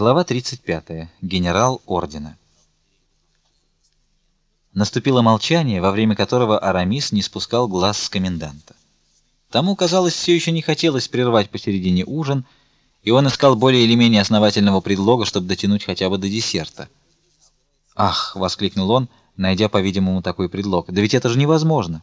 Глава 35. Генерал ордена. Наступило молчание, во время которого Арамис не спускал глаз с коменданта. Тому, казалось, все еще не хотелось прервать посередине ужин, и он искал более или менее основательного предлога, чтобы дотянуть хотя бы до десерта. "Ах", воскликнул он, найдя, по-видимому, такой предлог. "Да ведь это же невозможно".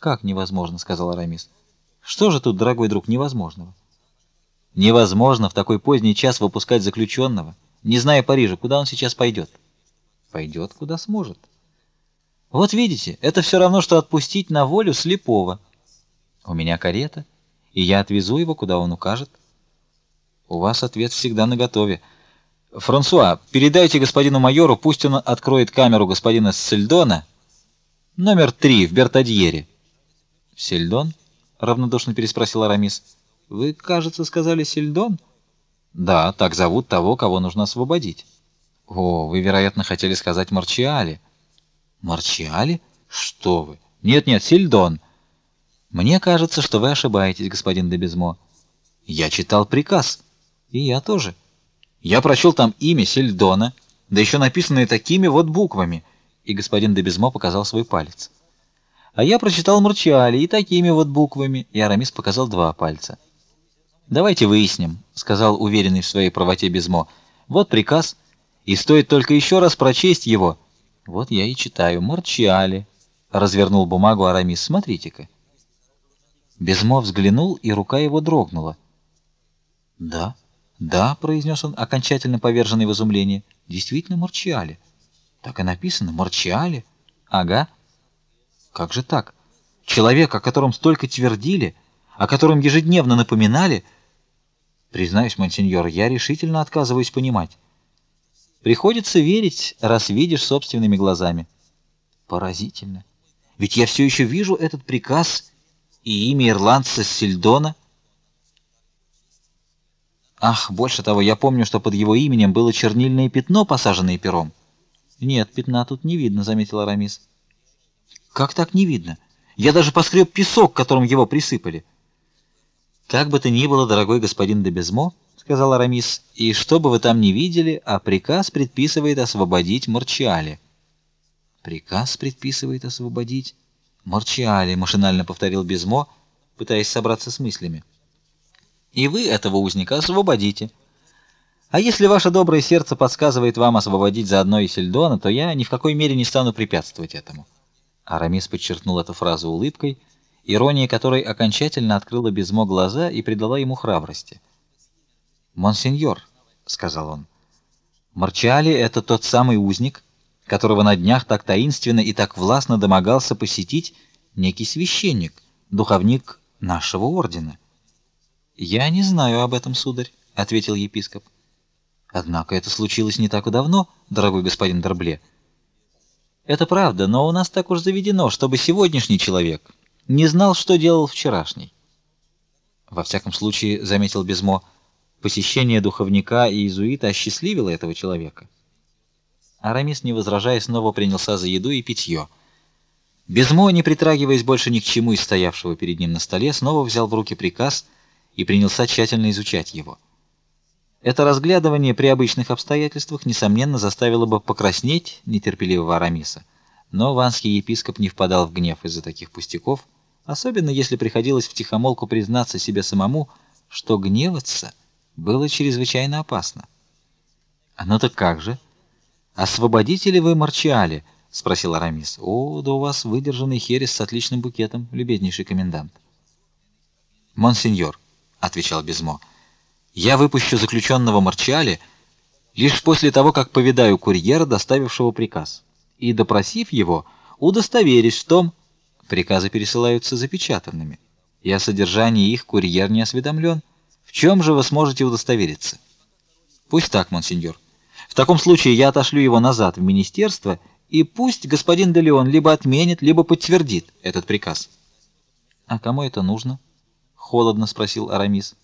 "Как невозможно?" сказал Арамис. "Что же тут, дорогой друг, невозможного?" Невозможно в такой поздний час выпускать заключенного, не зная Парижа, куда он сейчас пойдет. Пойдет, куда сможет. Вот видите, это все равно что отпустить на волю слепого. У меня карета, и я отвезу его куда он укажет. У вас ответ всегда наготове. Франсуа, передайте господину майору, пусть он откроет камеру господина Сельдона, номер три в Бертадьере. Сельдон? равнодушно переспросил Арамис. Вы, кажется, сказали Сельдон? Да, так зовут того, кого нужно освободить. О, вы, вероятно, хотели сказать Марчиали. Марчиали? Что вы? Нет, нет, Сельдон. Мне кажется, что вы ошибаетесь, господин де Безмо. Я читал приказ, и я тоже. Я прочел там имя Сельдона, да еще написанное такими вот буквами, и господин де Безмо показал свой палец. А я прочитал Марчиали и такими вот буквами, и Арамис показал два пальца. Давайте выясним, сказал уверенный в своей правоте Безмо. Вот приказ, и стоит только еще раз прочесть его. Вот я и читаю Марчиали. Развернул бумагу Арамис. Смотрите-ка. Безмо взглянул, и рука его дрогнула. Да, да, произнес он, окончательно поверженный в изумление. Действительно Марчиали. Так и написано Марчиали. Ага. Как же так? Человек, о котором столько твердили, о котором ежедневно напоминали, признаюсь, монсеньор, я решительно отказываюсь понимать. Приходится верить, раз видишь собственными глазами. Поразительно. Ведь я все еще вижу этот приказ и имя ирландца Сильдона. Ах, больше того, я помню, что под его именем было чернильное пятно, посаженное пером. Нет, пятна тут не видно, заметил Арамис. Как так не видно? Я даже поскреб песок, которым его присыпали. Как бы то ни было, дорогой господин де Безмо, сказал Арамис, и что бы вы там ни видели, а приказ предписывает освободить Марчиали. Приказ предписывает освободить Марчиали, машинально повторил Безмо, пытаясь собраться с мыслями. И вы этого узника освободите. А если ваше доброе сердце подсказывает вам освободить заодно и Сельдона, то я ни в какой мере не стану препятствовать этому. Арамис подчеркнул эту фразу улыбкой ирония которой окончательно открыла Безмо глаза и придала ему храбрости. "Монсеньор", сказал он. "Марчали это тот самый узник, которого на днях так таинственно и так властно домогался посетить некий священник, духовник нашего ордена". "Я не знаю об этом, сударь", ответил епископ. "Однако это случилось не так давно, дорогой господин Дорбле". Это правда, но у нас так уж заведено, чтобы сегодняшний человек не знал, что делал вчерашний. Во всяком случае, заметил Безмо, посещение духовника и иезуита осчастливило этого человека. Арамис, не возражая, снова принялся за еду и питье. Безмо, не притрагиваясь больше ни к чему из стоявшего перед ним на столе, снова взял в руки приказ и принялся тщательно изучать его. Это разглядывание при обычных обстоятельствах несомненно заставило бы покраснеть нетерпеливого Арамиса. Но ванский епископ не впадал в гнев из-за таких пустяков особенно если приходилось втихомолку признаться себе самому, что гневаться было чрезвычайно опасно. А ну так как же? Освободите ли вы Марчиали? спросил Арамис. О, да у вас выдержанный херес с отличным букетом, любезнейший комендант. Монсеньор, отвечал Безмо. Я выпущу заключенного Марчиали лишь после того, как повидаю курьера, доставившего приказ, и допросив его, удостоверюсь в том, Приказы пересылаются запечатанными, и о содержании их курьер не осведомлен. В чем же вы сможете удостовериться? Пусть так, монсеньор. В таком случае я отошлю его назад в министерство, и пусть господин де Леон либо отменит, либо подтвердит этот приказ. А кому это нужно? холодно спросил Арамис.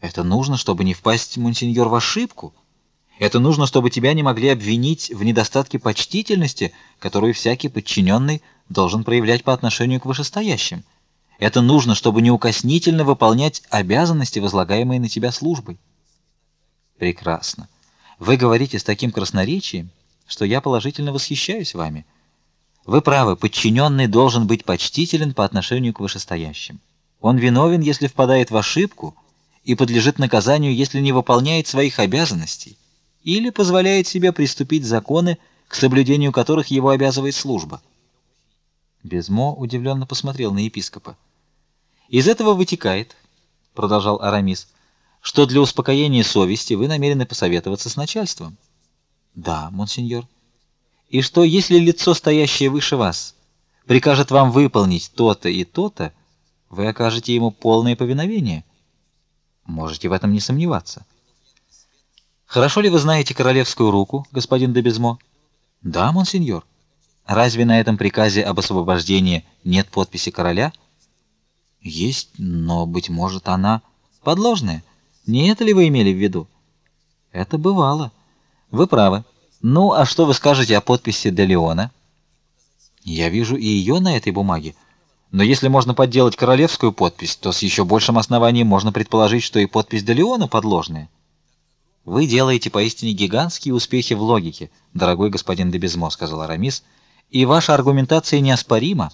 Это нужно, чтобы не впасть, монсеньор, в ошибку. Это нужно, чтобы тебя не могли обвинить в недостатке почтительности, которую всякий подчиненный должен проявлять по отношению к вышестоящим. Это нужно, чтобы неукоснительно выполнять обязанности, возлагаемые на тебя службой. Прекрасно. Вы говорите с таким красноречием, что я положительно восхищаюсь вами. Вы правы, подчиненный должен быть почтителен по отношению к вышестоящим. Он виновен, если впадает в ошибку, и подлежит наказанию, если не выполняет своих обязанностей или позволяет себе приступить законы, к соблюдению которых его обязывает служба. Безмо удивленно посмотрел на епископа. Из этого вытекает, продолжал Арамис, что для успокоения совести вы намерены посоветоваться с начальством. Да, монсеньор. И что если лицо, стоящее выше вас, прикажет вам выполнить то-то и то-то, вы окажете ему полное повиновение? Можете в этом не сомневаться. Хорошо ли вы знаете королевскую руку, господин де Безмо? Да, монсеньор. Разве на этом приказе об освобождении нет подписи короля? Есть, но быть может, она подложная. Не это ли вы имели в виду? Это бывало. Вы правы. Ну, а что вы скажете о подписи де Леона? Я вижу и ее на этой бумаге. Но если можно подделать королевскую подпись, то с еще большим основанием можно предположить, что и подпись де Леона подложная. Вы делаете поистине гигантские успехи в логике, дорогой господин де Безмо, сказал Арамис, и ваша аргументация неоспорима.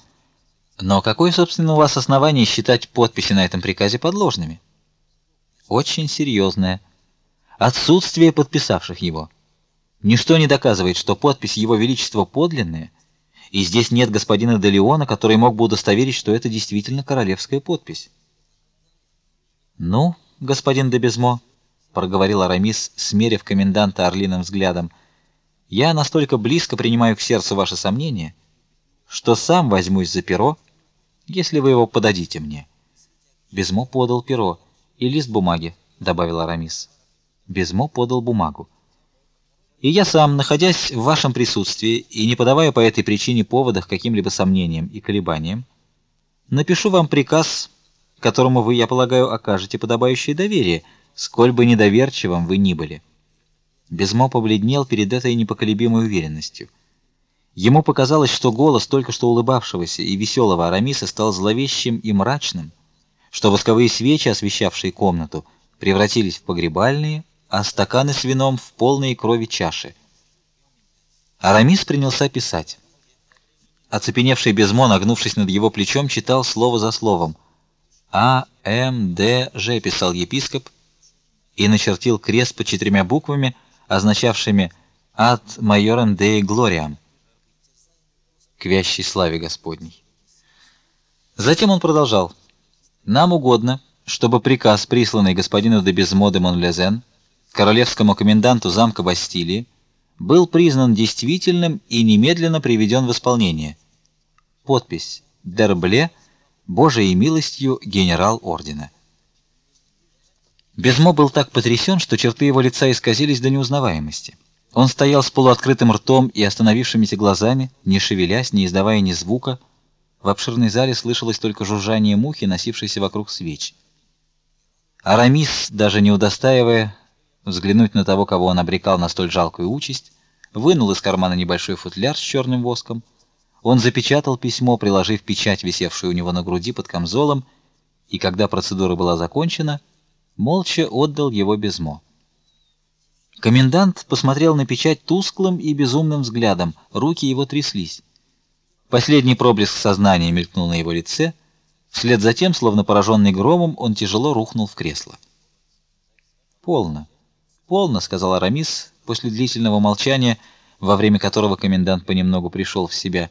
Но какое, собственно, у вас основание считать подписи на этом приказе подложными? Очень серьезное. Отсутствие подписавших его. Ничто не доказывает, что подпись его величества подлинная, и здесь нет господина де Леона, который мог бы удостоверить, что это действительно королевская подпись. Ну, господин де Безмо, проговорил Арамис, смерив коменданта орлиным взглядом. Я настолько близко принимаю к сердцу ваши сомнения, что сам возьмусь за перо, если вы его подадите мне. Безмо подал перо и лист бумаги, добавил Арамис. Безмо подал бумагу. И я сам, находясь в вашем присутствии и не подавая по этой причине повода к каким-либо сомнениям и колебаниям, напишу вам приказ, которому вы, я полагаю, окажете подобающее доверие сколь бы недоверчивым вы ни были. Безмо побледнел перед этой непоколебимой уверенностью. Ему показалось, что голос только что улыбавшегося и веселого Арамиса стал зловещим и мрачным, что восковые свечи, освещавшие комнату, превратились в погребальные, а стаканы с вином в полные крови чаши. Арамис принялся писать. Оцепеневший Безмо, нагнувшись над его плечом, читал слово за словом. А М Д Ж писал епископ и начертил крест под четырьмя буквами, означавшими «Ad Majorem Dei Gloriam» к вящей славе Господней. Затем он продолжал: "Нам угодно, чтобы приказ, присланный господину де Безмо де Монлезен, королевскому коменданту замка Бастилии, был признан действительным и немедленно приведен в исполнение. Подпись: Дербле, Божией милостью генерал ордена". Безмо был так потрясен, что черты его лица исказились до неузнаваемости. Он стоял с полуоткрытым ртом и остановившимися глазами, не шевелясь, не издавая ни звука. В обширной зале слышалось только жужжание мухи, носившейся вокруг свеч. Арамис, даже не удостаивая взглянуть на того, кого он обрекал на столь жалкую участь, вынул из кармана небольшой футляр с черным воском. Он запечатал письмо, приложив печать, висевшую у него на груди под камзолом, и когда процедура была закончена, молча отдал его Безмо. Комендант посмотрел на печать тусклым и безумным взглядом, руки его тряслись. Последний проблеск сознания мелькнул на его лице, вслед за тем, словно пораженный громом, он тяжело рухнул в кресло. "Полно. Полно", сказал Арамис после длительного молчания, во время которого комендант понемногу пришел в себя.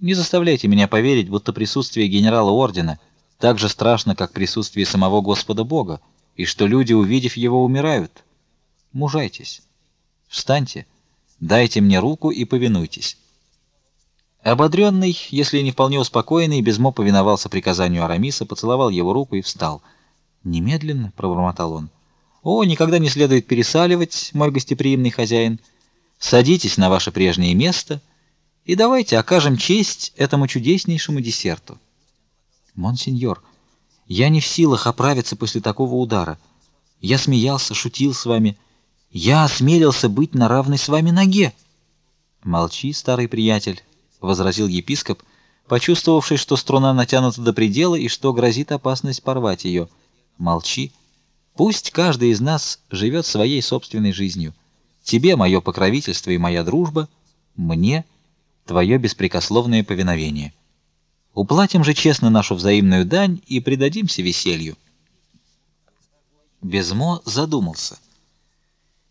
"Не заставляйте меня поверить, будто присутствие генерала ордена так же страшно, как присутствие самого Господа Бога" и что люди, увидев его, умирают. Мужайтесь. Встаньте, дайте мне руку и повинуйтесь. Ободренный, если не вполне успокоенный, Безмо повиновался приказанию Арамиса, поцеловал его руку и встал. Немедленно, пробормотал он. О, никогда не следует пересаливать, мой гостеприимный хозяин. Садитесь на ваше прежнее место и давайте окажем честь этому чудеснейшему десерту. Монсеньор, я не в силах оправиться после такого удара. Я смеялся, шутил с вами. Я осмелился быть на равной с вами ноге. Молчи, старый приятель, возразил епископ, почувствовавший, что струна натянута до предела и что грозит опасность порвать ее. Молчи. Пусть каждый из нас живет своей собственной жизнью. Тебе мое покровительство и моя дружба, мне твое беспрекословное повиновение. Уплатим же честно нашу взаимную дань и предадимся веселью. Безмо задумался.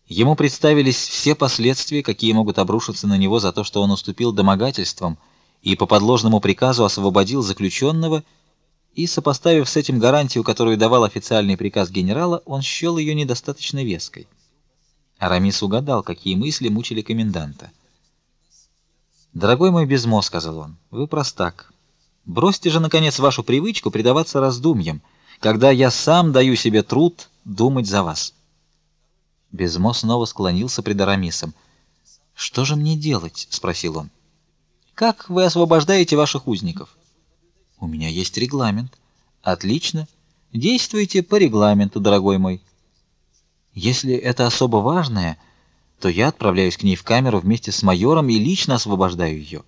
Ему представились все последствия, какие могут обрушиться на него за то, что он уступил домогательствам и по подложному приказу освободил заключенного, и сопоставив с этим гарантию, которую давал официальный приказ генерала, он счел ее недостаточно веской. Арамис угадал, какие мысли мучили коменданта. "Дорогой мой Безмо", сказал он. "Вы простак. Бросьте же наконец вашу привычку предаваться раздумьям, когда я сам даю себе труд думать за вас". Безмо снова склонился пред Арамисом. "Что же мне делать?" спросил он. "Как вы освобождаете ваших узников?" "У меня есть регламент". "Отлично. Действуйте по регламенту, дорогой мой. Если это особо важное, то я отправляюсь к ней в камеру вместе с майором и лично освобождаю ее.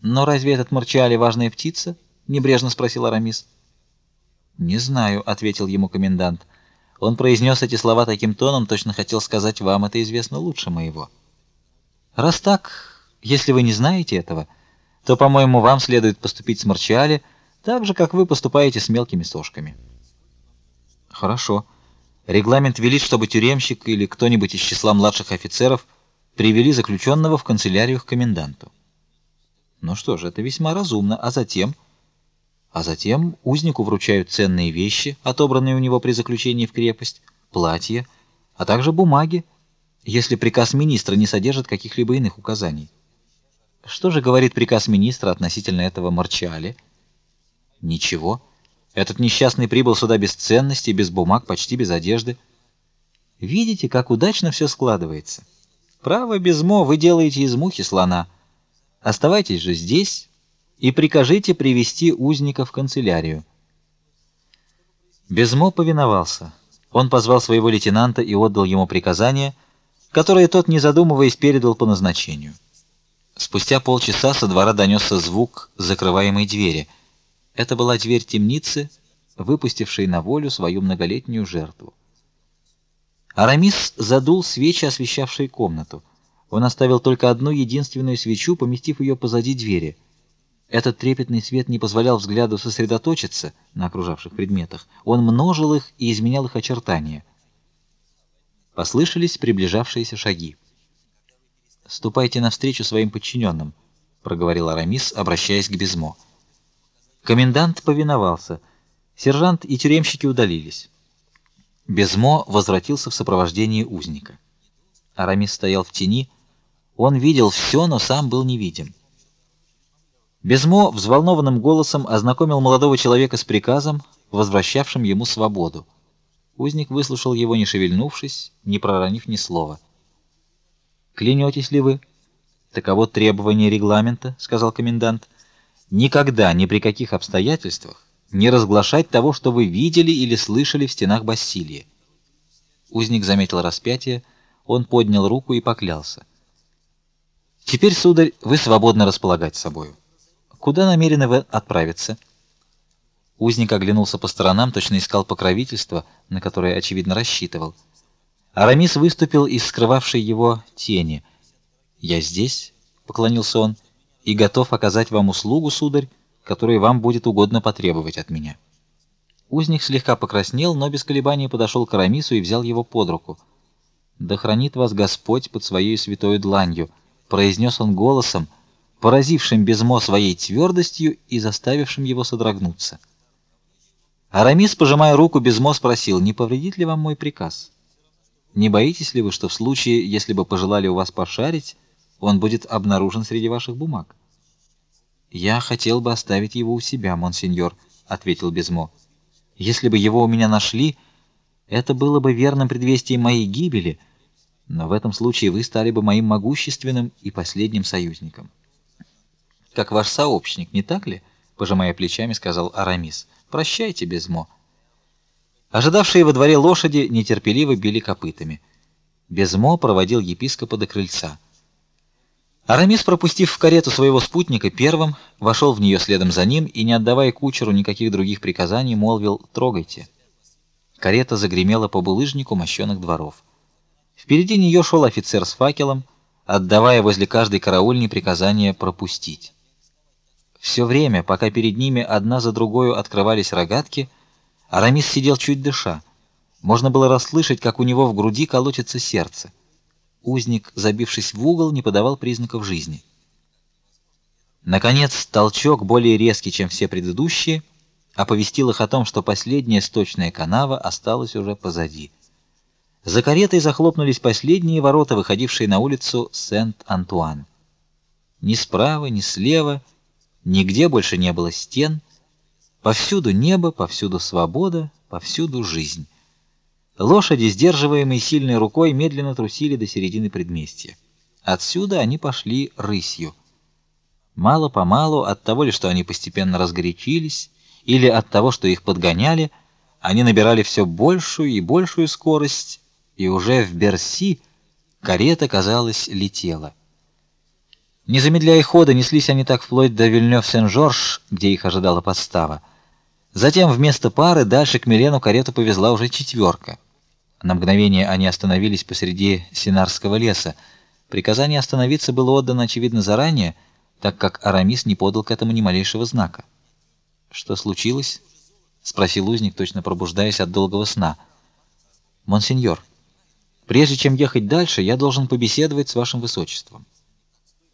Но разве этот Марчали важная птица? небрежно спросил Арамис. Не знаю, ответил ему комендант. Он произнес эти слова таким тоном, точно хотел сказать вам это известно лучше моего. Раз так, если вы не знаете этого, то, по-моему, вам следует поступить с Марчали так же, как вы поступаете с мелкими сошками. Хорошо. Регламент велит, чтобы тюремщик или кто-нибудь из числа младших офицеров привели заключенного в канцелярию к коменданту. Ну что же, это весьма разумно. А затем а затем узнику вручают ценные вещи, отобранные у него при заключении в крепость, платье, а также бумаги, если приказ министра не содержит каких-либо иных указаний. Что же говорит приказ министра относительно этого Марчали? Ничего. Этот несчастный прибыл сюда без ценностей, без бумаг, почти без одежды. Видите, как удачно все складывается. Право безмо, вы делаете из мухи слона. Оставайтесь же здесь и прикажите привести узника в канцелярию. Безмо повиновался. Он позвал своего лейтенанта и отдал ему приказание, которое тот, не задумываясь, передал по назначению. Спустя полчаса со двора донесся звук закрываемой двери. Это была дверь темницы, выпустившей на волю свою многолетнюю жертву. Арамис задул свечи, освещавшие комнату. Он оставил только одну единственную свечу, поместив ее позади двери — этот трепетный свет не позволял взгляду сосредоточиться на окружавших предметах. Он множил их и изменял их очертания. Послышались приближавшиеся шаги. "Ступайте навстречу своим подчиненным», — проговорил Арамис, обращаясь к Безмо. Комендант повиновался. Сержант и тюремщики удалились. Безмо возвратился в сопровождении узника. Арамис стоял в тени. Он видел все, но сам был невидим. Безмо взволнованным голосом ознакомил молодого человека с приказом, возвращавшим ему свободу. Узник выслушал его, не шевельнувшись, не проронив ни слова. Клянетесь ли вы? Таково требование регламента, сказал комендант. Никогда, ни при каких обстоятельствах не разглашать того, что вы видели или слышали в стенах Бастилии. Узник заметил распятие, он поднял руку и поклялся. Теперь, сударь, вы свободны располагать собою. Куда намерены вы отправиться? Узник оглянулся по сторонам, точно искал покровительства, на которое очевидно рассчитывал. Арамис выступил из скрывавшей его тени. "Я здесь", поклонился он, "и готов оказать вам услугу, сударь, которую вам будет угодно потребовать от меня". Узник слегка покраснел, но без колебаний подошел к Арамису и взял его под руку. "Да хранит вас Господь под своей святой дланью", произнес он голосом, поразившим Безмо своей твердостью и заставившим его содрогнуться. Арамис, пожимая руку Безмо, спросил: "Не повредит ли вам мой приказ? Не боитесь ли вы, что в случае, если бы пожелали у вас пошарить, он будет обнаружен среди ваших бумаг?" "Я хотел бы оставить его у себя, монсеньор", ответил Безмо. "Если бы его у меня нашли, это было бы верным предвестием моей гибели, но в этом случае вы стали бы моим могущественным и последним союзником" как ваш сообщник, не так ли? пожимая плечами, сказал Арамис. Прощайте, Безмо. Ожидавшие во дворе лошади нетерпеливо били копытами. Безмо проводил епископа до крыльца. Арамис, пропустив в карету своего спутника первым, вошел в нее следом за ним и не отдавая кучеру никаких других приказаний, молвил: "Трогайте". Карета загремела по булыжнику мощенных дворов. Впереди нее шел офицер с факелом, отдавая возле каждой караульни приказание пропустить. Все время, пока перед ними одна за другой открывались рогатки, Арамис сидел чуть дыша. Можно было расслышать, как у него в груди колотится сердце. Узник, забившись в угол, не подавал признаков жизни. Наконец, толчок, более резкий, чем все предыдущие, оповестил их о том, что последняя сточная канава осталась уже позади. За каретой захлопнулись последние ворота, выходившие на улицу Сент-Антуан. Ни справа, ни слева, нигде больше не было стен. Повсюду небо, повсюду свобода, повсюду жизнь. Лошади, сдерживаемые сильной рукой, медленно трусили до середины предместья. Отсюда они пошли рысью. Мало-помалу, от того ли, что они постепенно разгорячились, или от того, что их подгоняли, они набирали все большую и большую скорость, и уже в Берси карета, казалось, летела. Не замедляя хода, неслись они так вплоть до Вильнёв-Сен-Жорж, где их ожидала подстава. Затем вместо пары дальше к Милену карету повезла уже четверка. На мгновение они остановились посреди Синарского леса. Приказание остановиться было отдано очевидно заранее, так как Арамис не подал к этому ни малейшего знака. Что случилось? спросил узник, точно пробуждаясь от долгого сна. Монсеньор, прежде чем ехать дальше, я должен побеседовать с вашим высочеством.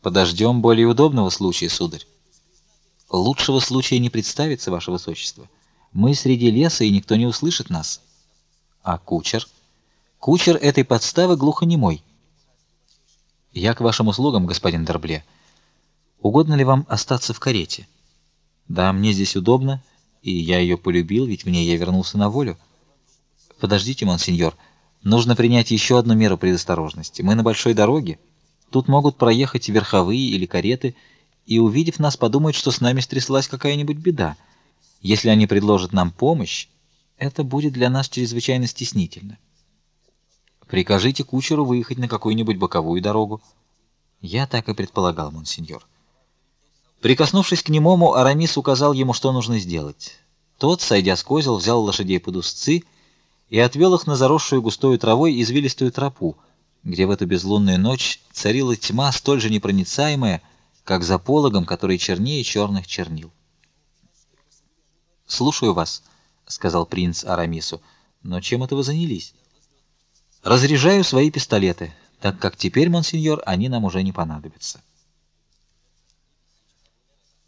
Подождем более удобного случая, сударь. Лучшего случая не представится, ваше высочество. Мы среди леса, и никто не услышит нас. А кучер? Кучер этой подставы глухонемой. Я к вашим услугам, господин Дербле. Угодно ли вам остаться в карете? Да, мне здесь удобно, и я ее полюбил, ведь мне я вернулся на волю. Подождите, монсеньор, нужно принять еще одну меру предосторожности. Мы на большой дороге. Тут могут проехать верховые или кареты, и увидев нас, подумают, что с нами стряслась какая-нибудь беда. Если они предложат нам помощь, это будет для нас чрезвычайно стеснительно. Прикажите кучеру выехать на какую-нибудь боковую дорогу. Я так и предполагал, монсеньор. Прикоснувшись к немому, Арамис указал ему, что нужно сделать. Тот, сойдя с козел, взял лошадей под узцы и отвел их на заросшую густой травой извилистую тропу, где в эту безлунную ночь царила тьма столь же непроницаемая, как за пологом, который чернее черных чернил. "Слушаю вас", сказал принц Арамису. "Но чем это вы занялись?" Разряжаю свои пистолеты, так как теперь, монсеньор, они нам уже не понадобятся.